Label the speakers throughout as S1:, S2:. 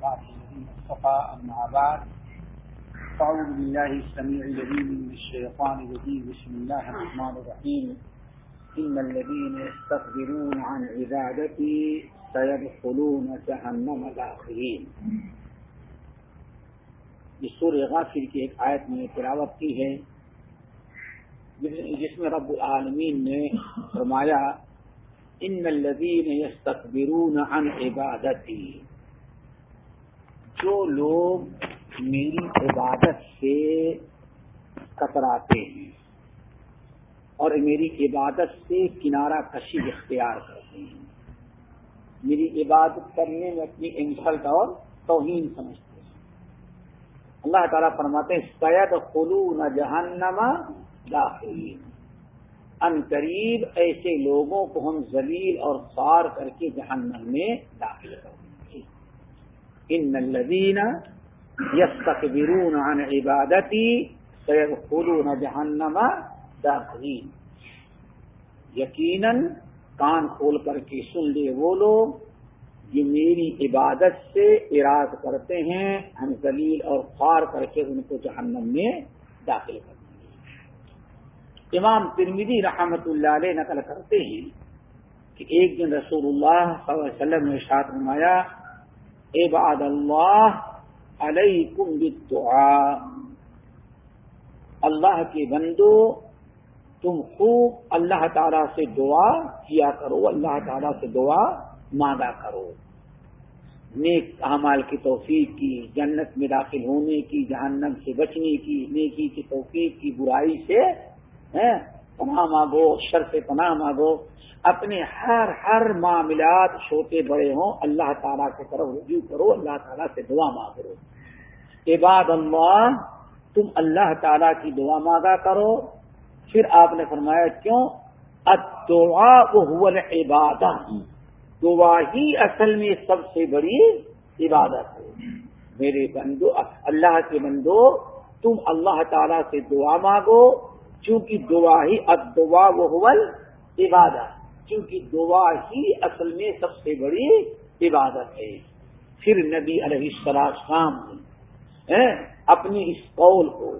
S1: عباده بالله السميع العليم من الشيطان الرجيم. بسم الله الرحمن الرحيم. إن الذين يستكبرون عن عبادتي سيدخلون جهنم داخلين سور غافر کی ایک آیت میں تلاوت کی ہے، جس میں رب العالمین نے فرمایا ان الذین عن عبادتی جو لوگ میری عبادت سے کتراتے ہیں اور میری عبادت سے کنارہ کشی اختیار کرتے ہیں۔ میری عبادت کرنے میں اپنی انسلٹ اور توہین سمجھتے ہیں۔ اللہ تعالیٰ فرماتے ہیں سید خلو نہ جہنما داخلین۔ ان قریب ایسے لوگوں کو ہم ذلیل اور خار کر کے جہنم میں داخل کر دیں گے ان الذین یستکبرون عن عبادتی سیدخلون جہنم داخلین یقیناً کان کھول کر کے سن لے وہ لوگ جو میری عبادت سے اراد کرتے ہیں، ہم ذلیل اور خوار کر کے ان کو جہنم میں داخل کرتے امام ترمیدی رحمت اللہ علیہ نقل کرتے ہیں کہ ایک دن رسول اللہ صلی اللہ علیہ وسلم نے ساتھ نمایا عباد اللہ علیکم بالدعاء۔ اللہ کے بندو، تم خوب اللہ تعالی سے دعا کیا کرو، اللہ تعالی سے دعا مانگا کرو۔ نیک اعمال کی توفیق کی، جنت میں داخل ہونے کی، جہنم سے بچنے کی، نیکی کی توفیق کی، برائی سے پناہ مانگو شر سے پناہ مانگو۔ اپنے ہر ہر معاملات چھوٹے بڑے ہوں، اللہ تعالیٰ کی طرف رجوع کرو، اللہ تعالیٰ سے دعا مانگو عباد اللہ، تم اللہ تعالیٰ کی دعا مانگا کرو۔ پھر آپ نے فرمایا، کیوں؟ دعا عبادت دعا ہی اصل میں سب سے بڑی عبادت ہے۔ میرے بندو، اللہ کے بندو، تم اللہ تعالیٰ سے دعا مانگو۔ چونکہ دعا ہی ادعا وہ عبادت چونکہ دعا ہی اصل میں سب سے بڑی عبادت ہے۔ پھر نبی علیہ السلام نے اپنی اس قول کو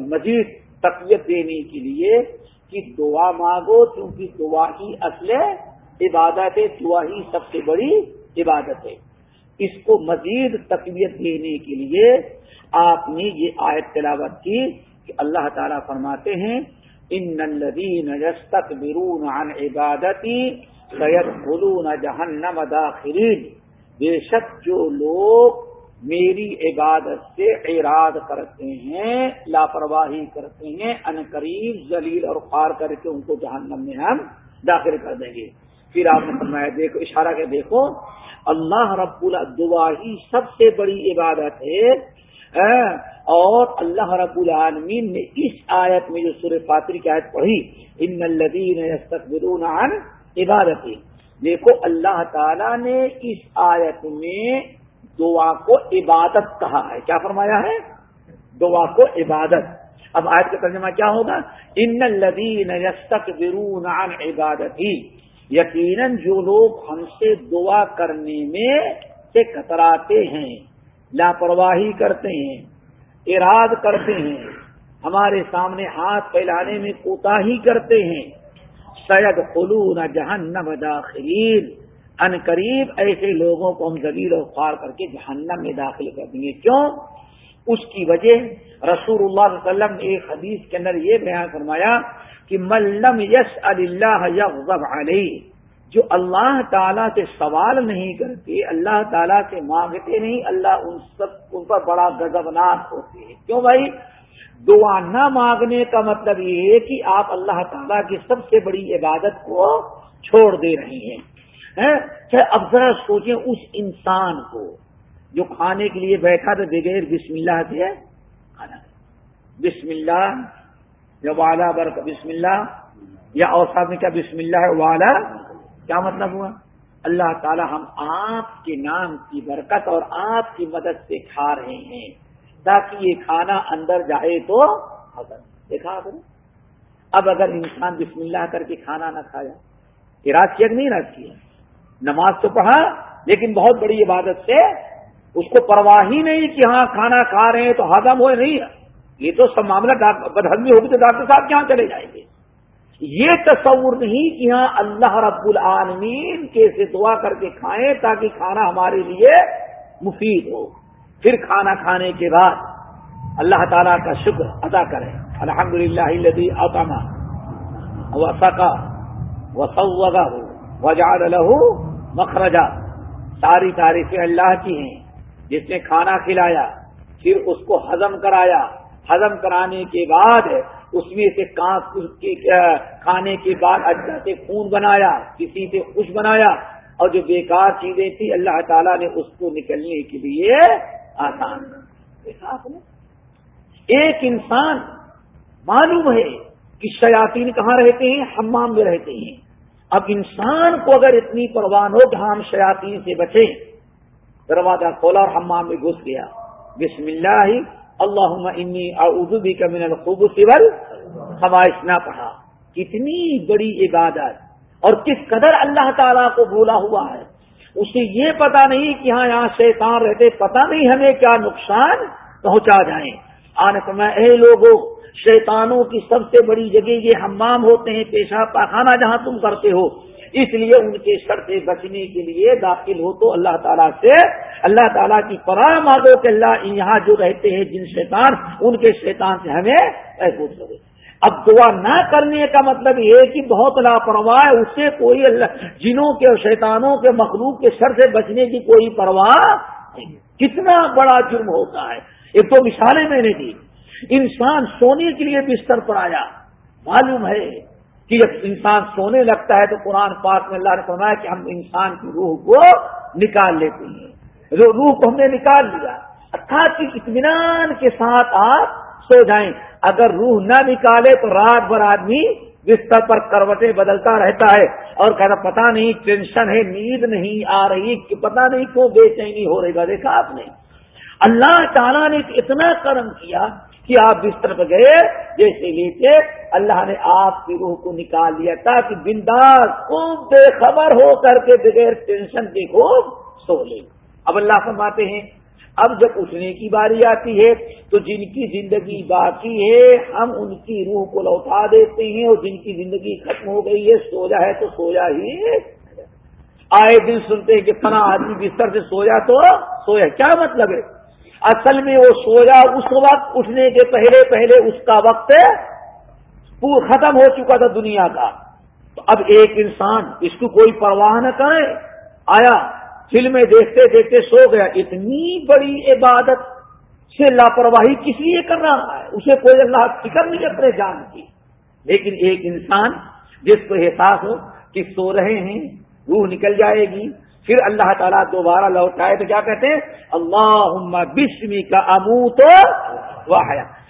S1: مزید تقویت دینے کے لیے کہ دعا مانگو کیونکہ دعا ہی اصل عبادت ہے دعا ہی سب سے بڑی عبادت ہے۔ اس کو مزید تقویت دینے کے لیے آپ نے یہ آیت تلاوت کی۔ کہ اللہ تعالیٰ فرماتے ہیں ان الذین یستکبرون عن عبادتی سیدخلون جہنم داخلین بے شک جو لوگ میری عبادت سے اعراض کرتے ہیں، لاپرواہی کرتے ہیں، ان قریب ذلیل اور خوار کر کے ان کو جہنم میں ہم داخل کر دیں گے۔ پھر آپ نے فرمایا، دیکھو، اشارہ کے دیکھو، اللہ رب الدعا ہی سب سے بڑی عبادت ہے۔ اور اللہ رب العالمین نے اس آیت میں جو سور فاتری کی آیت پڑھی، ان الدین عن عبادت دیکھو، اللہ تعالی نے اس آیت میں دعا کو عبادت کہا ہے۔ کیا فرمایا ہے؟ دعا کو عبادت۔ اب آیت کا ترجمہ کیا ہوگا؟ ان الدین عن عبادتی یقیناً جو لوگ ہم سے دعا کرنے میں سے کتراتے ہیں، لاپرواہی کرتے ہیں اراد کرتے ہیں۔ ہمارے سامنے ہاتھ پھیلانے میں کوتا ہی کرتے ہیں۔ سید خلو نہ جہنم داخلین ان قریب ایسے لوگوں کو ہم زبیر و خوار کر کے جہنم میں داخل کر دیں گے۔ کیوں؟ اس کی وجہ رسول اللہ علیہ وسلم نے ایک حدیث کے اندر یہ بیان فرمایا کہ ملم یس اللہ علیہ جو اللہ تعالیٰ سے سوال نہیں کرتے، اللہ تعالیٰ سے مانگتے نہیں، اللہ ان سب، ان پر بڑا گزبناک ہوتے ہیں۔ کیوں بھائی؟ دعا نہ مانگنے کا مطلب یہ ہے کہ آپ اللہ تعالیٰ کی سب سے بڑی عبادت کو چھوڑ دے رہے ہیں۔ اب ذرا سوچیں اس انسان کو جو کھانے کے لیے بیٹھا تھا بغیر بسم اللہ سے کھانا۔ بسم اللہ یا والا برق بسم اللہ یا اوساد میں کیا بسم اللہ ہے والا کیا مطلب ہوا؟ اللہ تعالی ہم آپ کے نام کی برکت اور آپ کی مدد سے کھا رہے ہیں، تاکہ یہ کھانا اندر جائے تو دیکھا کرو اب اگر انسان بسم اللہ کر کے کھانا نہ کھایا اراد کیا نہیں اراد کیا؟ نماز تو پڑھا، لیکن بہت بڑی عبادت سے اس کو پرواہ ہی نہیں کہ ہاں کھانا کھا رہے ہیں تو ہزم ہوئے نہیں۔ یہ تو سب معاملہ بدہضمی ہوگی تو ڈاکٹر صاحب کہاں چلے جائیں گے۔ یہ تصور نہیں کہ ہاں اللہ رب العالمین کے سے دعا کر کے کھائیں تاکہ کھانا ہمارے لیے مفید ہو۔ پھر کھانا کھانے کے بعد اللہ تعالیٰ کا شکر ادا کریں الحمد للہ اتما و سکا و سوگا ہو وجاد لہو ساری تعریفیں اللہ کی ہیں۔ جس نے کھانا کھلایا، پھر اس کو ہزم کرایا۔ ہزم کرانے کے بعد اس میں سے کھانے کے بعد اجزا سے خون بنایا، کسی سے خوش بنایا، اور جو بیکار چیزیں تھیں، اللہ تعالیٰ نے اس کو نکلنے کے لیے آسان ایک انسان معلوم ہے کہ شیاطین کہاں رہتے ہیں؟ ہمام میں رہتے ہیں۔ اب انسان کو اگر اتنی پروان ہو کہ ہم شیاطین سے بچیں۔ دروازہ کھولا اور ہمام میں گھس گیا۔ بسم اللہ۔ اللہ انی اعوذ بک من الخبث والخبائث نہ پڑھا. کتنی بڑی عبادت. اور کس قدر اللہ تعالیٰ کو بولا ہوا ہے. اسے یہ پتا نہیں کہ ہاں یہاں شیطان رہتے پتا نہیں ہمیں کیا نقصان پہنچا جائیں آنے تو میں، اے لوگوں شیطانوں کی سب سے بڑی جگہ یہ ہمام ہوتے ہیں، پیشاب پاخانہ جہاں تم کرتے ہو. اس لیے ان کے شر سے بچنے کے لیے داخل ہو تو اللہ تعالیٰ سے، اللہ تعالیٰ کی پرا مانگو کہ اللہ یہاں جو رہتے ہیں جن شیطان، ان کے شیطان سے ہمیں محفوظ کرے۔ اب دعا نہ کرنے کا مطلب یہ کہ بہت لاپرواہ اسے کوئی اللہ، جنوں کے اور شیطانوں کے مخلوق کے شر سے بچنے کی کوئی پرواہ کتنا بڑا جرم ہوتا ہے۔ ایک تو مثالیں میں نے دی۔ انسان سونے کے لیے بستر پر آیا، معلوم ہے کہ جب انسان سونے لگتا ہے تو قرآن پاک میں اللہ نے فرمایا کہ ہم انسان کی روح کو نکال لیتے ہیں۔ روح کو ہم نے نکال لیا ارتھات کہ اطمینان کے ساتھ آپ سو جائیں۔ اگر روح نہ نکالے تو رات بھر آدمی بستر پر کروٹیں بدلتا رہتا ہے اور کہتا پتا نہیں، ٹینشن ہے، نیند نہیں آ رہی کہ پتا نہیں کیوں بے چینی ہو رہی۔ گا دیکھا آپ نے۔ اللہ تعالیٰ نے اتنا کرم کیا کہ آپ بستر پہ گئے، جیسے لیتے اللہ نے آپ کی روح کو نکال لیا تاکہ بنداز خوب بے خبر ہو کر کے بغیر ٹینشن کے خوب سو لے۔ اب اللہ فرماتے ہیں، اب جب اٹھنے کی باری آتی ہے تو جن کی زندگی باقی ہے، ہم ان کی روح کو لوٹا دیتے ہیں اور جن کی زندگی ختم ہو گئی ہے سویا ہے تو سویا ہی آئے دن سنتے ہیں کہ فنا آدمی بستر سے سویا تو سویا، کیا مطلب ہے؟ اصل میں وہ سویا اس وقت اٹھنے کے پہلے پہلے اس کا وقت ختم ہو چکا تھا دنیا کا۔ تو اب ایک انسان، اس کو کوئی پرواہ نہ کرے۔ آیا، فلمیں دیکھتے دیکھتے سو گیا۔ اتنی بڑی عبادت سے لاپرواہی کس لیے کر رہا ہے؟ اسے کوئی اللہ فکر نہیں اپنے جان کی۔ لیکن ایک انسان، جس کو احساس ہو کہ سو رہے ہیں، روح نکل جائے گی۔ پھر اللہ تعالیٰ دوبارہ لوٹائے تو کیا کہتے ہیں؟ اللہ بسمی کا امو تو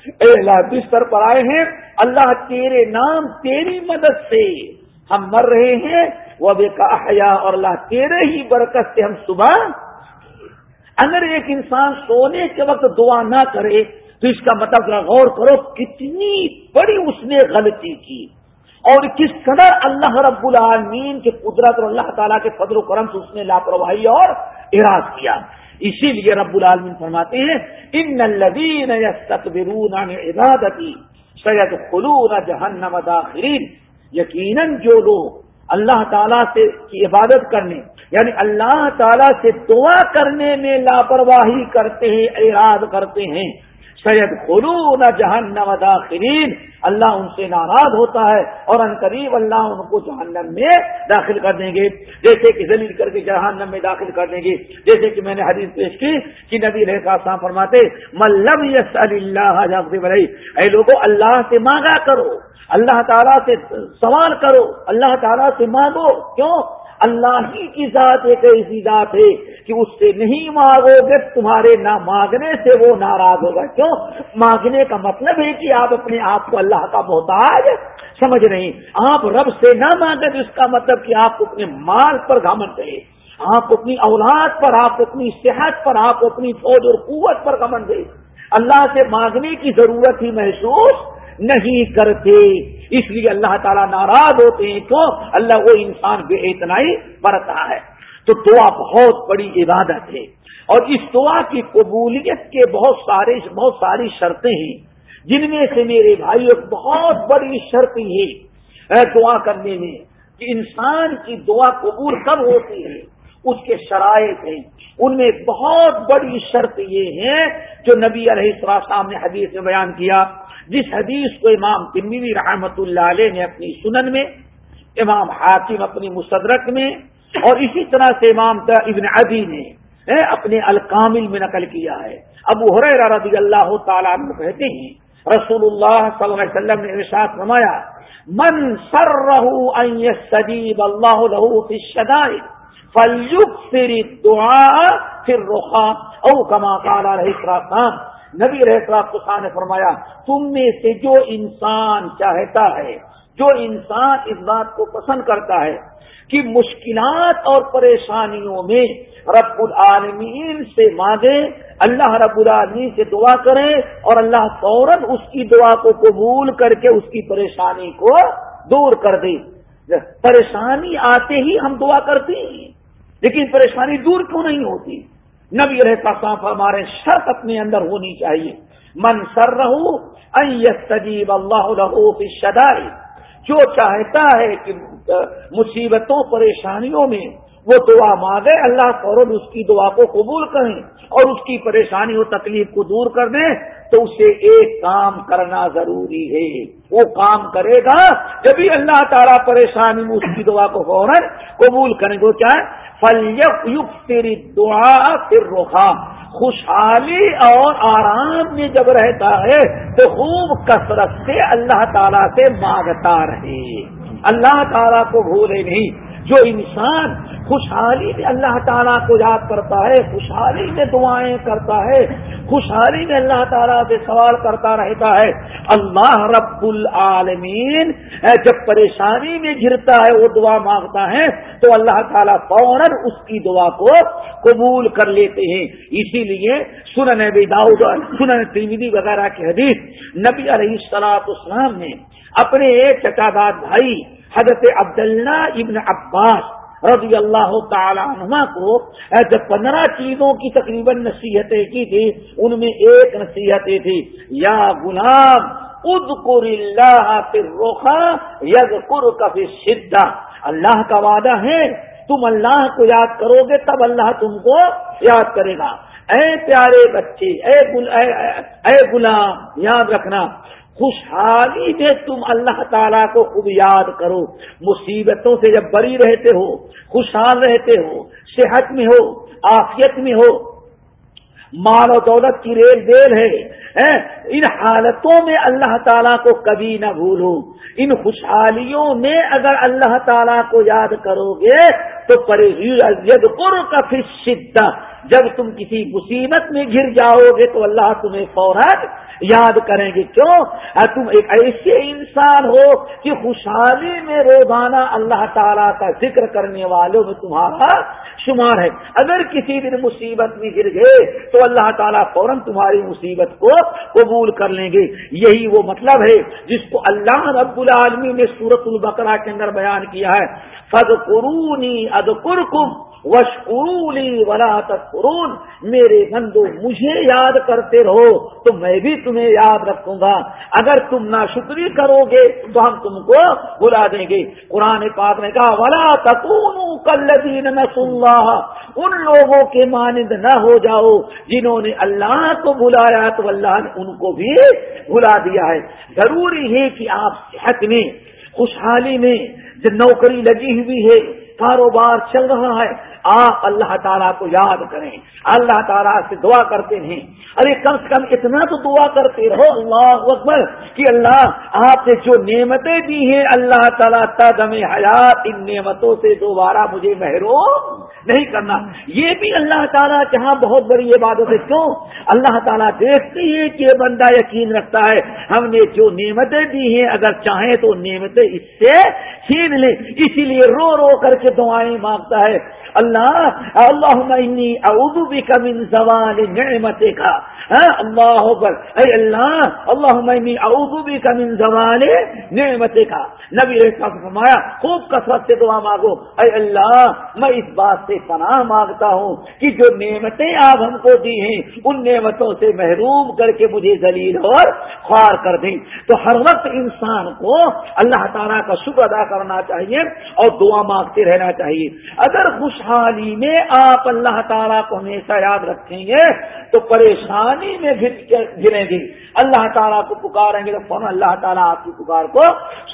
S1: اے اللہ، بستر پر آئے ہیں۔ اللہ تیرے نام، تیری مدد سے ہم مر رہے ہیں۔ وہ بے کہا اور اللہ تیرے ہی برکت سے ہم صبح اگر ایک انسان سونے کے وقت دعا نہ کرے تو اس کا مطلب غور کرو، کتنی بڑی اس نے غلطی کی۔ اور کس قدر اللہ رب العالمین کے قدرت اور اللہ تعالیٰ کے فضل و کرم سے اس نے لاپرواہی اور اراض کیا۔ اسی لیے رب العالمین فرماتے ہیں، ان الدین عبادتی سید خلون جہنم داخرین۔ یقیناً جو لوگ اللہ تعالیٰ سے کی عبادت کرنے یعنی اللہ تعالیٰ سے دعا کرنے میں لاپرواہی کرتے ہیں اراد کرتے ہیں سید خلو نہ جہنم داخرین اللہ ان سے ناراض ہوتا ہے اور ان قریب اللہ ان کو جہنم میں داخل کر دیں گے۔ جیسے کہ ذلیل کر کے جہنم میں داخل کر دیں گے۔ جیسے کہ میں نے حدیث پیش کی کہ نبی رہا شام فرماتے ملب یس اللہ اے لوگوں اللہ سے مانگا کرو، اللہ تعالیٰ سے سوال کرو، اللہ تعالیٰ سے مانگو۔ کیوں؟ اللہ ہی کی ذات ایک ایسی ذات ہے کہ اس سے نہیں مانگو گے، تمہارے نہ مانگنے سے وہ ناراض ہوگا۔ کیوں؟ مانگنے کا مطلب ہے کہ آپ اپنے آپ کو اللہ کا محتاج سمجھ رہے آپ رب سے نہ مانگے تو اس کا مطلب کہ آپ کو اپنے مال پر گھمن کرے آپ اپنی اولاد پر، آپ اپنی صحت پر، آپ اپنی فوج اور قوت پر گمن دے اللہ سے مانگنے کی ضرورت ہی محسوس نہیں کرتے۔ اس لیے اللہ تعالیٰ ناراض ہوتے ہیں، کیوں؟ اللہ وہ انسان بے اتنا ہی برتا ہے۔ تو دعا بہت بڑی عبادت ہے۔ اور اس دعا کی قبولیت کے بہت سارے، بہت ساری شرطیں ہیں۔ جن میں سے میرے بھائی ایک بہت بڑی شرط یہ دعا کرنے میں کہ انسان کی دعا قبول کب ہوتی ہے؟ اس کے شرائط ہیں۔ ان میں بہت بڑی شرط یہ ہے جو نبی علیہ السلام نے حدیث میں بیان کیا۔ جس حدیث کو امام تنوی رحمت اللہ علیہ نے اپنی سنن میں، امام حاکم اپنی مصدرک میں، اور اسی طرح سے امام ابن ابی نے اپنے الکامل میں نقل کیا ہے۔ ابو حریر رضی اللہ تعالیٰ کہتے ہیں، رسول اللہ صلی اللہ علیہ وسلم نے ارشاد فرمایا، من سر رہو سجیب اللہ لہو فی شدائد فلیکثر الدعاء پھر رخا او کما قال علیہ السلام نبی رہ خان نے فرمایا، تم میں سے جو انسان چاہتا ہے، جو انسان اس بات کو پسند کرتا ہے کہ مشکلات اور پریشانیوں میں رب العالمین سے مانگے، اللہ رب العالمین سے دعا کریں اور اللہ فوراً اس کی دعا کو قبول کر کے اس کی پریشانی کو دور کر دے۔ پریشانی آتے ہی ہم دعا کرتے ہیں، لیکن پریشانی دور کیوں نہیں ہوتی؟ نبی رہتا صاف ہمارے شرط اپنے اندر ہونی چاہیے۔ من سر رہو تجیب اللہ رہو شدائی جو چاہتا ہے کہ مصیبتوں، پریشانیوں میں وہ دعا مانگے، اللہ فوراً اس کی دعا کو قبول کریں اور اس کی پریشانی و تکلیف کو دور کر دیں تو اسے ایک کام کرنا ضروری ہے۔ وہ کام کرے گا جبھی اللہ تعالیٰ پریشانی میں اس کی دعا کو فوراً قبول کریں گے کیا فل تیری دعا پھر روکا خوشحالی اور آرام میں جب رہتا ہے تو خوب کثرت سے اللہ تعالیٰ سے مانگتا رہے۔ اللہ تعالیٰ کو بھولے نہیں۔ جو انسان خوشحالی میں اللہ تعالیٰ کو یاد کرتا ہے، خوشحالی میں دعائیں کرتا ہے، خوشحالی میں اللہ تعالیٰ سے سوال کرتا رہتا ہے۔ اللہ رب العالمین جب پریشانی میں گرتا ہے، وہ دعا مانگتا ہے، تو اللہ تعالیٰ فوراً اس کی دعا کو قبول کر لیتے ہیں۔ اسی لیے سنن نبی داؤد، سنن تیمیدی وغیرہ کے حدیث نبی علیہ السلاط اسلام نے اپنے ایک چچا داد بھائی، حضرت عبداللہ ابن عباس رضی اللہ تعالی عنہ کو جب پندرہ چیزوں کی تقریباً نصیحتیں کی تھی، ان میں ایک نصیحتیں تھی، یا غلام ادکر اللہ پھر روخا یگ کر کفی شدہ اللہ کا وعدہ ہے، تم اللہ کو یاد کرو گے، تب اللہ تم کو یاد کرے گا۔ اے پیارے بچے اے اے غلام، یاد رکھنا۔ خوشحالی میں تم اللہ تعالیٰ کو خوب یاد کرو۔ مصیبتوں سے جب بری رہتے ہو، خوشحال رہتے ہو، صحت میں ہو آفیت میں ہو، مال و دولت کی ریل ریل ہے ان حالتوں میں اللہ تعالیٰ کو کبھی نہ بھولو۔ ان خوشحالیوں میں اگر اللہ تعالیٰ کو یاد کرو گے، تو پر کا پھر شدت جب تم کسی مصیبت میں گر جاؤ گے، تو اللہ تمہیں فوراً یاد کریں گے کیوں؟ تم ایک ایسے انسان ہو کہ خوشحالی میں روزانہ اللہ تعالیٰ کا ذکر کرنے والوں میں تمہارا شمار ہے۔ اگر کسی دن مصیبت میں گر گئے تو اللہ تعالیٰ فوراً تمہاری مصیبت کو قبول کر لیں گے۔ یہی وہ مطلب ہے جس کو اللہ رب العالمی نے سورت البقرہ کے اندر بیان کیا ہے۔ فض قرونی اد وشکرولی ولا تکرون میرے بندو، مجھے یاد کرتے رہو، تو میں بھی تمہیں یاد رکھوں گا۔ اگر تم نہ شکری کرو گے، تو ہم تم کو بلا دیں گے۔ قرآن پاک نے کہا، ولا تکون کلین اللہ ان لوگوں کے مانند نہ ہو جاؤ جنہوں نے اللہ کو بلایا، تو اللہ نے ان کو بھی بلا دیا ہے۔ ضروری ہے کہ آپ صحت میں، خوشحالی میں، جو نوکری لگی ہوئی ہے، کاروبار چل رہا ہے آپ اللہ تعالیٰ کو یاد کریں۔ اللہ تعالیٰ سے دعا کرتے ہیں۔ ارے کم سے کم اتنا تو دعا کرتے رہو، اللہ اکبر، کہ اللہ آپ نے جو نعمتیں دی ہیں، اللہ تعالیٰ تدم حیات ان نعمتوں سے دوبارہ مجھے محروم نہیں کرنا۔ یہ بھی اللہ تعالیٰ کے ہاں بہت بڑی عبادت ہے۔ کیوں؟ اللہ تعالیٰ دیکھتے ہیں کہ بندہ یقین رکھتا ہے۔ ہم نے جو نعمتیں دی ہیں، اگر چاہیں تو نعمتیں اس سے چھین لیں اسی لیے رو رو کر کے دعائیں مانگتا ہے۔ اللہ اللہ اللہ اعوذ بک من زوال نعمتک۔ ہاں، اللہ اکبر۔ اے اللہ اللہ اعوذ بک من زوال نعمتک۔ نبی رحمت فرمایا، خوب کثرت سے دعا مانگو۔ اے اللہ، میں اس بات سے پناہ مانگتا ہوں کہ جو نعمتیں آپ ہم کو دی ہیں، ان نعمتوں سے محروم کر کے مجھے ذلیل اور خوار کر دیں۔ تو ہر وقت انسان کو اللہ تعالیٰ کا شکر ادا کرنا چاہیے اور دعا مانگتے رہنا چاہیے۔ اگر خوشحالی میں آپ اللہ تعالیٰ کو ہمیشہ یاد رکھیں گے، تو پریشانی میں گریں گے۔ اللہ تعالیٰ کو پکاریں گے تو کون اللہ تعالیٰ آپ کی پکار کو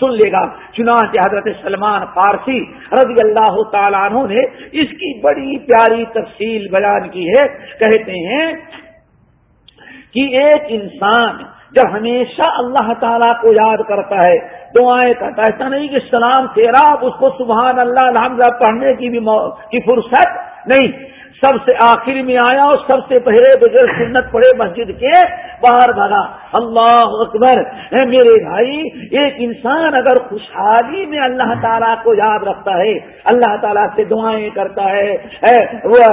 S1: سن لے گا۔ چنانچہ حضرت سلمان فارسی رضی اللہ تعالیٰ عنہ نے اس کی بڑی پیاری تفصیل بیان کی ہے۔ کہتے ہیں کہ ایک انسان جب ہمیشہ اللہ تعالیٰ کو یاد کرتا ہے، دعائیں کرتا ہے ایسا نہیں کہ سلام، تیرا اس کو سبحان اللہ الحمد پڑھنے کی بھی کی فرصت نہیں۔ سب سے آخر میں آیا اور سب سے پہلے بغیر سنت پڑے مسجد کے باہر بھگا اللہ اکبر۔ اے میرے بھائی، ایک انسان اگر خوشحالی میں اللہ تعالیٰ کو یاد رکھتا ہے، اللہ تعالیٰ سے دعائیں کرتا ہے وہ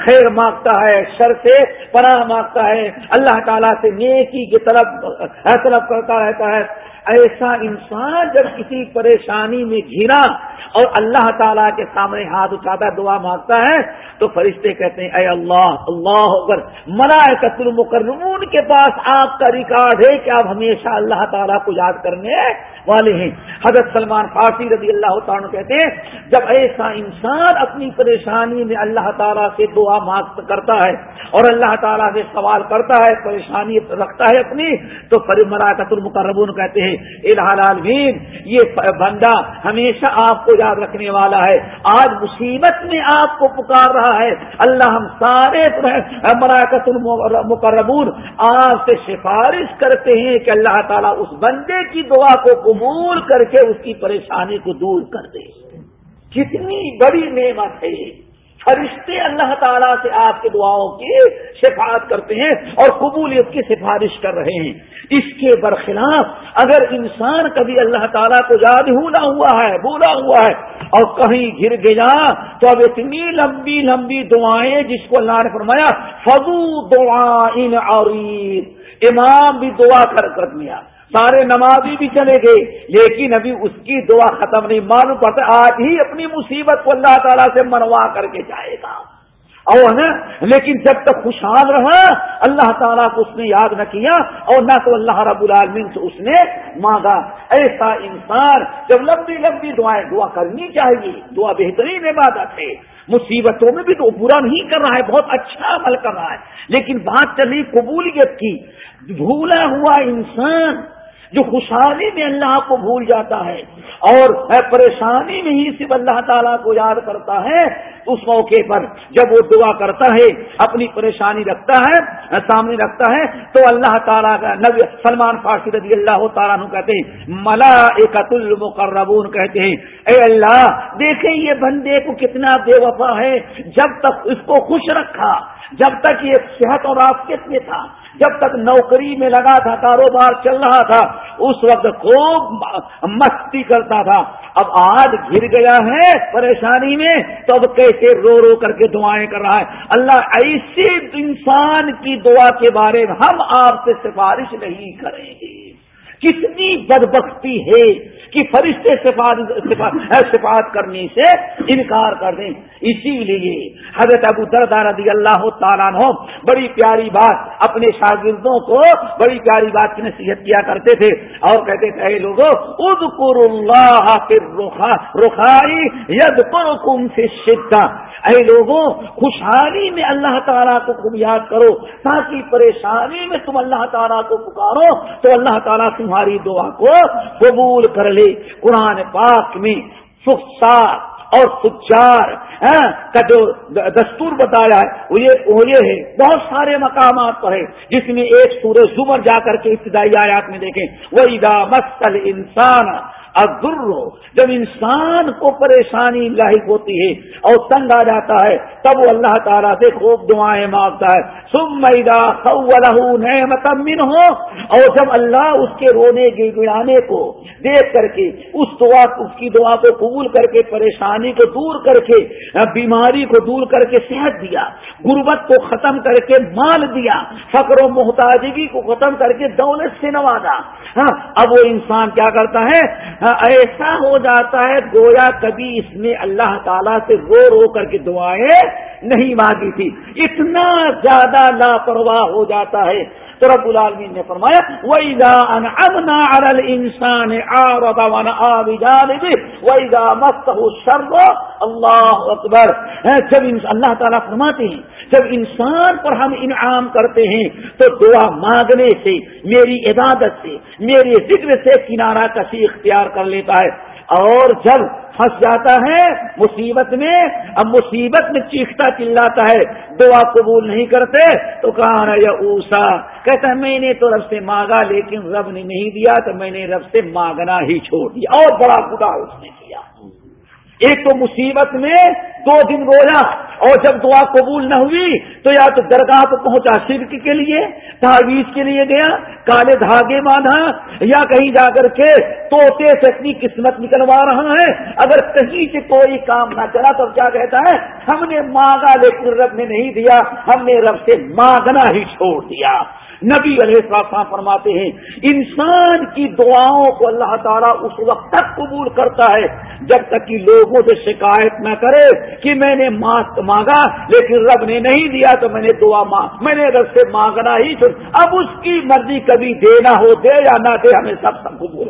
S1: خیر مانگتا ہے، شر سے پناہ مانگتا ہے، اللہ تعالیٰ سے نیکی کی طرف طرف کرتا رہتا ہے۔ ایسا انسان جب کسی پریشانی میں گھرا اور اللہ تعالیٰ کے سامنے ہاتھ اٹھاتا دعا مانگتا ہے، تو فرشتے کہتے ہیں، اے اللہ اللہ اکبر ملائکت المکرمون کے پاس آپ کا ریکارڈ ہے کہ آپ ہمیشہ اللہ تعالیٰ کو یاد کرنے والے ہیں۔ حضرت سلمان فارسی رضی اللہ تعالیٰ کہتے ہیں، جب ایسا انسان اپنی پریشانی میں اللہ تعالیٰ سے دعا مانگ کرتا ہے اور اللہ تعالیٰ سے سوال کرتا ہے، پریشانی رکھتا ہے اپنی، تو پری ملاقت المکرمون کہتے ہیں العالمین یہ بندہ ہمیشہ آپ کو یاد رکھنے والا ہے۔ آج مصیبت میں آپ کو پکار رہا ہے۔ اللہ ہم سارے مراکت المقربون۔ آپ سے سفارش کرتے ہیں کہ اللہ تعالیٰ اس بندے کی دعا کو قبول کر کے اس کی پریشانی کو دور کر دے۔ کتنی بڑی نعمت ہے فرشتے اللہ تعالیٰ سے آپ کی دعاؤں کی شفاعت کرتے ہیں اور قبولیت کی سفارش کر رہے ہیں۔ اس کے برخلاف اگر انسان کبھی اللہ تعالیٰ کو یاد بھولا ہوا ہے، بھولا ہوا ہے اور کہیں گر گیا، تو اب اتنی لمبی لمبی دعائیں جس کو اللہ نے فرمایا فضو دعا ان اور امام بھی دعا کر کر دیا سارے نمازی بھی چلے گئے، لیکن ابھی اس کی دعا ختم نہیں۔ معلوم پڑتا آج ہی اپنی مصیبت کو اللہ تعالیٰ سے منوا کر کے جائے گا۔ اور لیکن جب تک خوشحال رہا، اللہ تعالیٰ کو اس نے یاد نہ کیا، اور نہ تو اللہ رب العالمین سے اس نے مانگا۔ ایسا انسان جب لمبی لمبی دعائیں، دعا کرنی چاہیے، دعا بہترین عبادت ہے۔ مصیبتوں میں بھی تو برا نہیں کر رہا ہے، بہت اچھا عمل کر رہا ہے۔ لیکن بات چلی قبولیت کی۔ بھولا ہوا انسان جو خوشحالی میں اللہ کو بھول جاتا ہے اور پریشانی میں ہی صرف اللہ تعالیٰ کو یاد کرتا ہے، اس موقع پر جب وہ دعا کرتا ہے، اپنی پریشانی رکھتا ہے، سامنے رکھتا ہے، تو اللہ تعالیٰ کا نبی سلمان فارسی رضی اللہ تعالیٰ کہتے ہیں ملا المقربون کہتے ہیں، اے اللہ، دیکھیں یہ بندے کو کتنا بے وفا ہے، جب تک اس کو خوش رکھا، جب تک یہ صحت اور آفیت میں تھا جب تک نوکری میں لگا تھا، کاروبار چل رہا تھا، اس وقت خوب مستی کرتا تھا۔ اب آج گر گیا ہے پریشانی میں، تو اب کیسے رو رو کر کے دعائیں کر رہا ہے؟ اللہ ایسے انسان کی دعا کے بارے میں ہم آپ سے سفارش نہیں کریں گے۔ کتنی بدبختی ہے۔ کہ فرشتے سفارت کرنے سے انکار کر دیں۔ اسی لیے حضرت ابو دردار رضی اللہ تعالیٰ عنہ بڑی پیاری بات اپنے شاگردوں کو بڑی پیاری بات کی نصیحت کیا کرتے تھے اور کہتے تھے، اے لوگوں اد اللہ رخائی ید پر کم سے اے لوگوں، خوشحالی میں اللہ تعالیٰ کو خوب یاد کرو، تاکہ پریشانی میں تم اللہ تعالیٰ کو پکارو، تو اللہ تعالیٰ تمہاری دعا کو قبول کر لے۔ قرآن پاک میں سخار اور سچار ہاں، کا جو دستور بتایا ہے، وہ یہ ہے۔ بہت سارے مقامات پر ہے۔ جس میں ایک سورج زمر جا کر کے ابتدائی آیات میں دیکھیں۔ وہ ادا مسل انسان ادر جب انسان کو پریشانی لاحق ہوتی ہے اور تنگ آ جاتا ہے، تب وہ اللہ تعالیٰ سے خوب دعائیں مانگتا ہے۔ سم میدا ہو اور جب اللہ اس کے رونے گڑانے کو دیکھ کر کے، اس دعا، اس کی دعا کو قبول کر کے، پریشانی کو دور کر کے، بیماری کو دور کر کے صحت دیا، غربت کو ختم کر کے مال دیا، فقر و محتاجگی کو ختم کر کے دولت سے نوازا۔ ہاں اب وہ انسان کیا کرتا ہے؟ ہاں، ایسا ہو جاتا ہے، گویا کبھی اس نے اللہ تعالیٰ سے رو رو کر کے دعائیں نہیں مانگی تھی۔ اتنا زیادہ لاپرواہ ہو جاتا ہے۔ تو رب العالمین نے فرمایا، وَإِذَا اللہ اکبر۔ ہاں، جب اللہ تعالیٰ فرماتے ہیں، جب انسان پر ہم انعام کرتے ہیں، تو دعا مانگنے سے، میری عبادت سے، میرے ذکر سے کنارہ کسی اختیار کر لیتا ہے۔ اور جب پھنس جاتا ہے مصیبت میں، اب مصیبت میں چیختا چلاتا ہے۔ دعا قبول نہیں کرتے تو کہاں یا اوسا؟ کہتا ہے، میں نے تو رب سے مانگا لیکن رب نے نہیں دیا تو میں نے رب سے مانگنا ہی چھوڑ دیا۔ اور بڑا خدا اس نے کیا۔ ایک تو مصیبت میں دو دن رویا اور جب دعا قبول نہ ہوئی تو یا تو درگاہ پہ پہنچا شرک کے لیے تعویذ کے لیے گیا، کالے دھاگے باندھا یا کہیں جا کر کے توتے سے اپنی قسمت نکلوا رہا ہے۔ اگر کہیں سے کوئی کام نہ چلا تو کیا کہتا ہے؟ ہم نے مانگا لیکن رب نے نہیں دیا، ہم نے رب سے مانگنا ہی چھوڑ دیا۔ نبی علیہ السلام فرماتے ہیں، انسان کی دعاؤں کو اللہ تعالیٰ اس وقت تک قبول کرتا ہے جب تک کہ لوگوں سے شکایت نہ کرے کہ میں نے مانگا، لیکن رب نے نہیں دیا تو میں نے دعا مانگ میں نے رب سے مانگنا ہی چھوڑ، اب اس کی مرضی کبھی دینا ہو، دے یا نہ دے، ہمیں سب سب قبول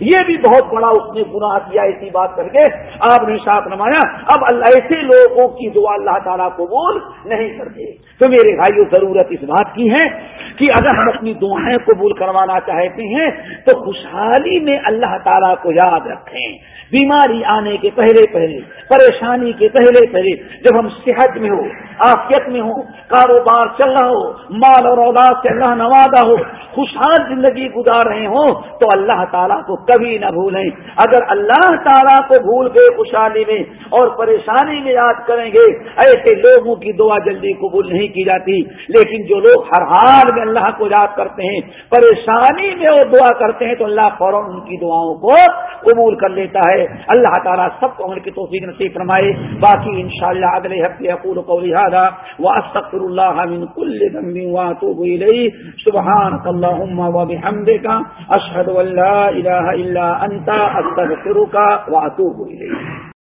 S1: یہ بھی بہت بڑا اس نے گناہ کیا، ایسی بات کر کے آپ نے ساتھ نمایا۔ اب اللہ ایسے لوگوں کی دعا اللہ تعالیٰ قبول نہیں کرتے۔ تو میرے بھائیوں ضرورت اس بات کی ہے کہ اگر ہم اپنی دعائیں قبول کروانا چاہتے ہیں تو خوشحالی میں اللہ تعالیٰ کو یاد رکھیں۔ بیماری آنے کے پہلے پہلے، پریشانی کے پہلے پہلے، جب ہم صحت میں ہو آفیت میں ہو کاروبار چل رہا ہو، مال اور اولاد سے اللہ نوازا ہو، خوشحال زندگی گزار رہے ہوں، تو اللہ تعالیٰ کو کبھی نہ بھولیں۔ اگر اللہ تعالیٰ کو بھول گئے خوشحالی میں اور پریشانی میں یاد کریں گے، ایسے لوگوں کی دعا جلدی قبول نہیں کی جاتی۔ لیکن جو لوگ ہر حال میں اللہ کو یاد کرتے ہیں، پریشانی میں وہ دعا کرتے ہیں، تو اللہ فوراً ان کی دعاؤں کو قبول کر لیتا ہے۔ اللہ تعالیٰ سب کو عمل کی توفیق نصیب فرمائے۔ باقی ان شاء اللہ اگلے ہفتے اقول کو لہٰذا واستغفر الله من كل ذنب واتوب اليه سبحانك اللهم وبحمدك اشهد ان لا اله الا انت استغفرك واتوب اليك